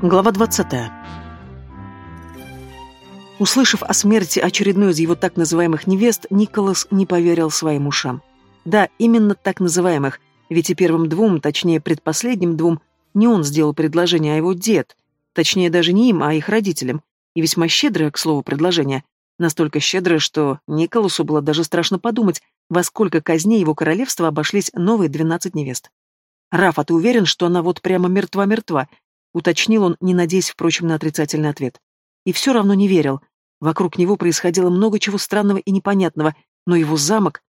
Глава 20. Услышав о смерти очередной из его так называемых невест, Николас не поверил своим ушам. Да, именно так называемых, ведь и первым двум, точнее предпоследним двум, не он сделал предложение, а его дед. Точнее, даже не им, а их родителям. И весьма щедрое, к слову, предложение. Настолько щедрое, что Николасу было даже страшно подумать, во сколько казней его королевства обошлись новые двенадцать невест. «Раф, а ты уверен, что она вот прямо мертва-мертва?» Уточнил он, не надеясь, впрочем, на отрицательный ответ. И все равно не верил. Вокруг него происходило много чего странного и непонятного, но его замок...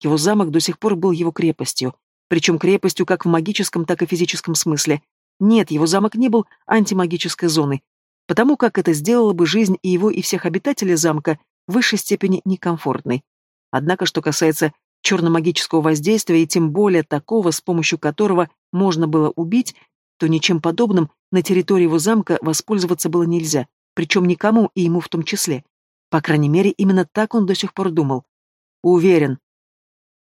Его замок до сих пор был его крепостью, причем крепостью как в магическом, так и физическом смысле. Нет, его замок не был антимагической зоной, потому как это сделало бы жизнь и его, и всех обитателей замка в высшей степени некомфортной. Однако, что касается черномагического воздействия, и тем более такого, с помощью которого можно было убить, то ничем подобным на территории его замка воспользоваться было нельзя, причем никому, и ему в том числе. По крайней мере, именно так он до сих пор думал. Уверен.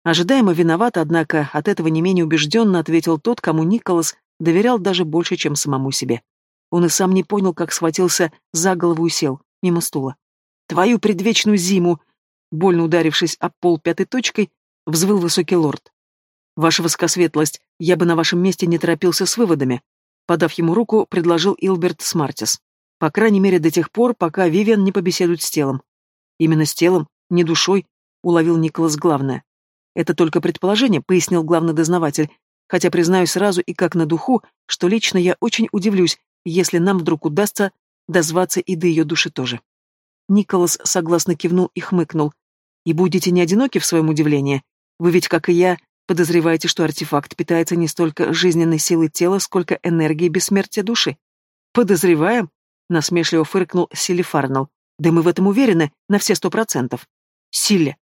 Ожидаемо виноват, однако от этого не менее убежденно ответил тот, кому Николас доверял даже больше, чем самому себе. Он и сам не понял, как схватился за голову и сел, мимо стула. «Твою предвечную зиму!» Больно ударившись об пол пятой точкой, взвыл высокий лорд. «Ваша высокосветлость, я бы на вашем месте не торопился с выводами», подав ему руку, предложил Илберт Смартис. По крайней мере, до тех пор, пока Вивиан не побеседует с телом. Именно с телом, не душой, уловил Николас главное. Это только предположение, пояснил главный дознаватель, хотя признаю сразу и как на духу, что лично я очень удивлюсь, если нам вдруг удастся дозваться и до ее души тоже. Николас согласно кивнул и хмыкнул. И будете не одиноки в своем удивлении. Вы ведь, как и я, Подозреваете, что артефакт питается не столько жизненной силой тела, сколько энергией бессмертия души? Подозреваем? Насмешливо фыркнул Силли Фарнелл. Да мы в этом уверены, на все сто процентов. Силли.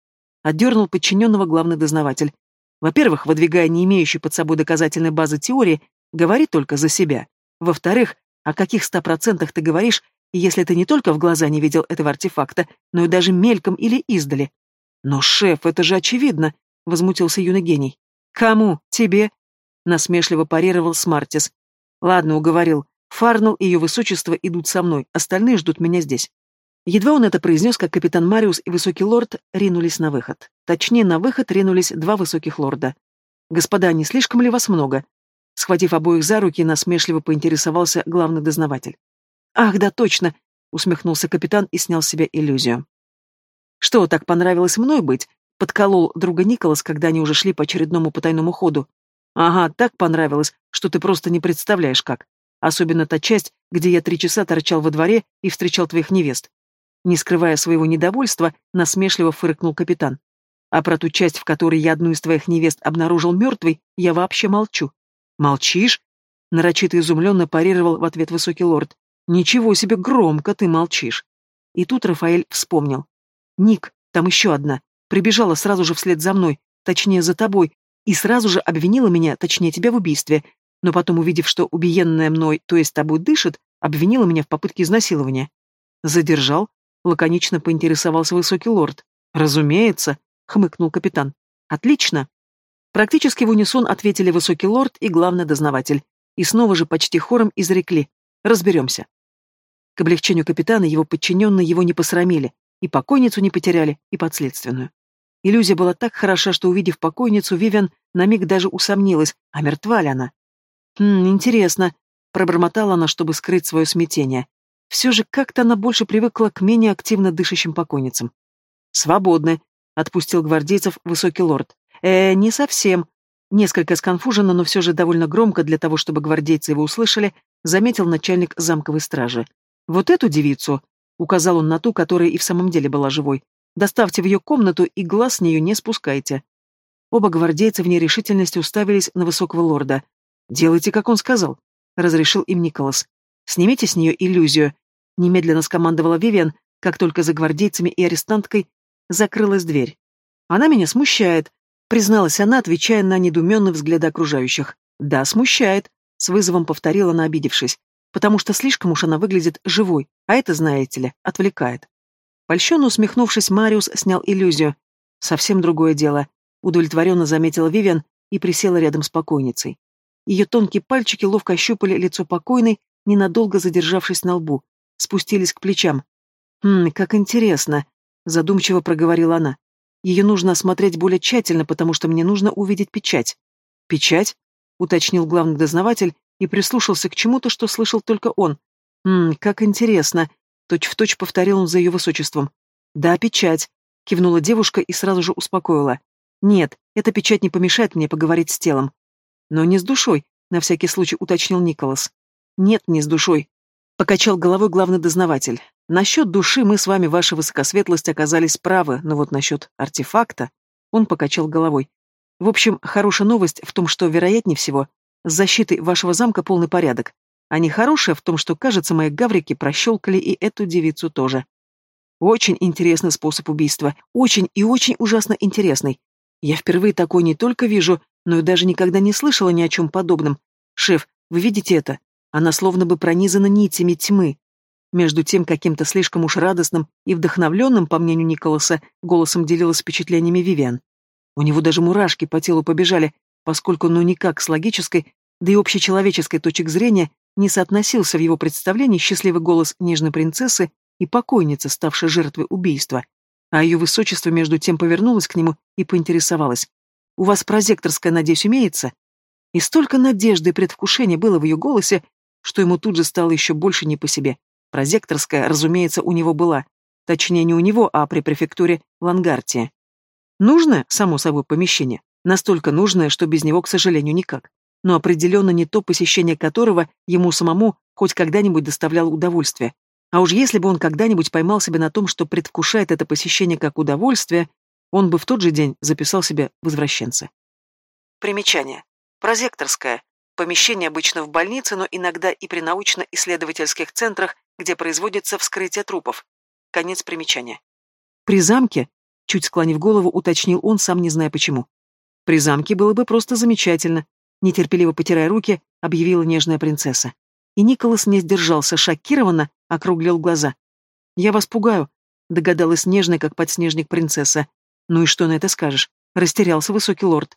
Отдернул подчиненного главный дознаватель. Во-первых, выдвигая не имеющий под собой доказательной базы теории, говори только за себя. Во-вторых, о каких ста процентах ты говоришь, если ты не только в глаза не видел этого артефакта, но и даже мельком или издали? Но, шеф, это же очевидно, — возмутился юный гений. «Кому? Тебе?» — насмешливо парировал Смартис. «Ладно, уговорил. Фарнелл и ее высочество идут со мной, остальные ждут меня здесь». Едва он это произнес, как капитан Мариус и высокий лорд ринулись на выход. Точнее, на выход ринулись два высоких лорда. «Господа, не слишком ли вас много?» Схватив обоих за руки, насмешливо поинтересовался главный дознаватель. «Ах, да, точно!» — усмехнулся капитан и снял с себя иллюзию. «Что, так понравилось мной быть?» Подколол друга Николас, когда они уже шли по очередному потайному ходу. Ага, так понравилось, что ты просто не представляешь как. Особенно та часть, где я три часа торчал во дворе и встречал твоих невест. Не скрывая своего недовольства, насмешливо фыркнул капитан. А про ту часть, в которой я одну из твоих невест обнаружил мертвой, я вообще молчу. Молчишь? Нарочито изумленно парировал в ответ высокий лорд. Ничего себе громко ты молчишь. И тут Рафаэль вспомнил. Ник, там еще одна прибежала сразу же вслед за мной, точнее, за тобой, и сразу же обвинила меня, точнее, тебя в убийстве, но потом, увидев, что убиенная мной, то есть тобой, дышит, обвинила меня в попытке изнасилования. Задержал, лаконично поинтересовался высокий лорд. «Разумеется», — хмыкнул капитан. «Отлично». Практически в унисон ответили высокий лорд и главный дознаватель. И снова же почти хором изрекли. «Разберемся». К облегчению капитана его подчиненные его не посрамили, и покойницу не потеряли, и подследственную. Иллюзия была так хороша, что, увидев покойницу, Вивиан на миг даже усомнилась, а мертва ли она. «Хм, интересно», — пробормотала она, чтобы скрыть свое смятение. Все же как-то она больше привыкла к менее активно дышащим покойницам. «Свободны», — отпустил гвардейцев высокий лорд. «Э, не совсем». Несколько сконфуженно, но все же довольно громко для того, чтобы гвардейцы его услышали, заметил начальник замковой стражи. «Вот эту девицу», — указал он на ту, которая и в самом деле была живой, Доставьте в ее комнату и глаз с нее не спускайте. Оба гвардейца в нерешительности уставились на высокого лорда. «Делайте, как он сказал», — разрешил им Николас. «Снимите с нее иллюзию», — немедленно скомандовала Вивиан, как только за гвардейцами и арестанткой закрылась дверь. «Она меня смущает», — призналась она, отвечая на недуменный взгляд окружающих. «Да, смущает», — с вызовом повторила она, обидевшись, «потому что слишком уж она выглядит живой, а это, знаете ли, отвлекает». Польщенно усмехнувшись, Мариус снял иллюзию. Совсем другое дело. Удовлетворенно заметила Вивиан и присела рядом с покойницей. Ее тонкие пальчики ловко ощупали лицо покойной, ненадолго задержавшись на лбу, спустились к плечам. «Хм, как интересно», — задумчиво проговорила она. «Ее нужно осмотреть более тщательно, потому что мне нужно увидеть печать». «Печать?» — уточнил главный дознаватель и прислушался к чему-то, что слышал только он. «Хм, как интересно», — точь-в-точь повторил он за ее высочеством. «Да, печать», — кивнула девушка и сразу же успокоила. «Нет, эта печать не помешает мне поговорить с телом». «Но не с душой», — на всякий случай уточнил Николас. «Нет, не с душой», — покачал головой главный дознаватель. «Насчет души мы с вами, ваша высокосветлость, оказались правы, но вот насчет артефакта...» Он покачал головой. «В общем, хорошая новость в том, что, вероятнее всего, с защитой вашего замка полный порядок. А нехорошая в том, что, кажется, мои гаврики прощелкали и эту девицу тоже. Очень интересный способ убийства. Очень и очень ужасно интересный. Я впервые такой не только вижу, но и даже никогда не слышала ни о чем подобном. Шеф, вы видите это? Она словно бы пронизана нитями тьмы. Между тем, каким-то слишком уж радостным и вдохновленным, по мнению Николаса, голосом делилась впечатлениями Вивиан. У него даже мурашки по телу побежали, поскольку ну никак с логической, да и общечеловеческой точек зрения не соотносился в его представлении счастливый голос нежной принцессы и покойницы, ставшей жертвой убийства. А ее высочество между тем повернулось к нему и поинтересовалось. «У вас прозекторская, надеюсь, имеется?» И столько надежды и предвкушения было в ее голосе, что ему тут же стало еще больше не по себе. Прозекторская, разумеется, у него была. Точнее, не у него, а при префектуре Лангартия. Нужное, само собой, помещение. Настолько нужное, что без него, к сожалению, никак. Но определенно не то посещение которого ему самому хоть когда-нибудь доставляло удовольствие. А уж если бы он когда-нибудь поймал себя на том, что предвкушает это посещение как удовольствие, он бы в тот же день записал себя возвращенца. Примечание. Прозекторская. Помещение обычно в больнице, но иногда и при научно-исследовательских центрах, где производится вскрытие трупов. Конец примечания. При замке, чуть склонив голову, уточнил он, сам не зная почему. При замке было бы просто замечательно, нетерпеливо потирая руки, объявила нежная принцесса. И Николас не сдержался, шокированно округлил глаза. «Я вас пугаю», — догадалась нежная, как подснежник принцесса. «Ну и что на это скажешь?» — растерялся высокий лорд.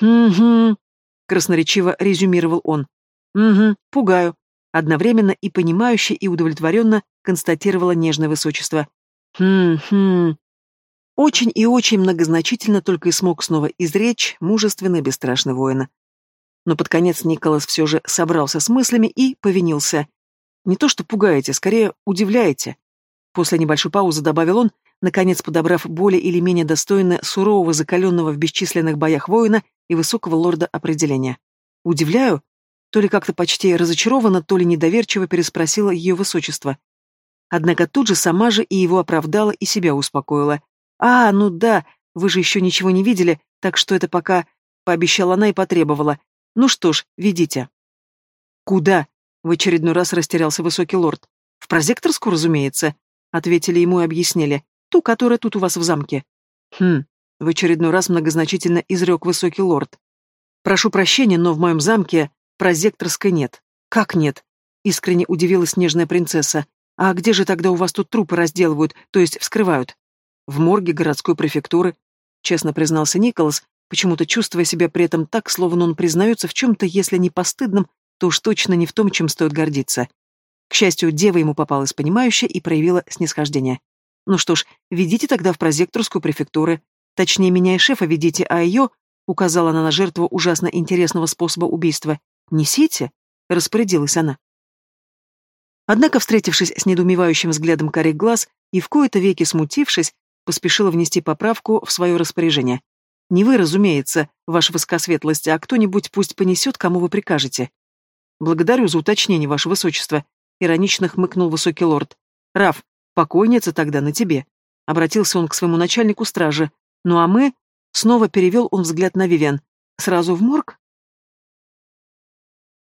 «Угу», — красноречиво резюмировал он. «Угу, пугаю», — одновременно и понимающе, и удовлетворенно констатировало нежное высочество. «Хм-хм», очень и очень многозначительно только и смог снова изречь мужественный бесстрашный воин. Но под конец Николас все же собрался с мыслями и повинился. «Не то что пугаете, скорее удивляете». После небольшой паузы добавил он, наконец подобрав более или менее достойно сурового, закаленного в бесчисленных боях воина и высокого лорда определения. «Удивляю?» То ли как-то почти разочарованно, то ли недоверчиво переспросила ее высочество. Однако тут же сама же и его оправдала, и себя успокоила. «А, ну да, вы же еще ничего не видели, так что это пока...» — пообещала она и потребовала. «Ну что ж, ведите». «Куда?» — в очередной раз растерялся высокий лорд. «В прозекторскую, разумеется», — ответили ему и объяснили. «Ту, которая тут у вас в замке». «Хм», — в очередной раз многозначительно изрек высокий лорд. «Прошу прощения, но в моем замке прозекторской нет». «Как нет?» — искренне удивилась нежная принцесса. «А где же тогда у вас тут трупы разделывают, то есть вскрывают?» в морге городской префектуры, честно признался Николас, почему-то чувствуя себя при этом так, словно он признается в чем-то, если не постыдном, то уж точно не в том, чем стоит гордиться. К счастью, дева ему попалась понимающая и проявила снисхождение. Ну что ж, ведите тогда в прозекторскую префектуру. Точнее, меня и шефа ведите, а ее, указала она на жертву ужасно интересного способа убийства, несите, распорядилась она. Однако, встретившись с недоумевающим взглядом карих глаз и в кои-то веки смутившись, поспешила внести поправку в свое распоряжение. Не вы, разумеется, ваша высокосветлость, а кто-нибудь пусть понесет, кому вы прикажете. Благодарю за уточнение, ваше высочество, иронично хмыкнул высокий лорд. Раф, покойница тогда на тебе. Обратился он к своему начальнику стражи. Ну а мы... Снова перевел он взгляд на Вивиан. Сразу в морг?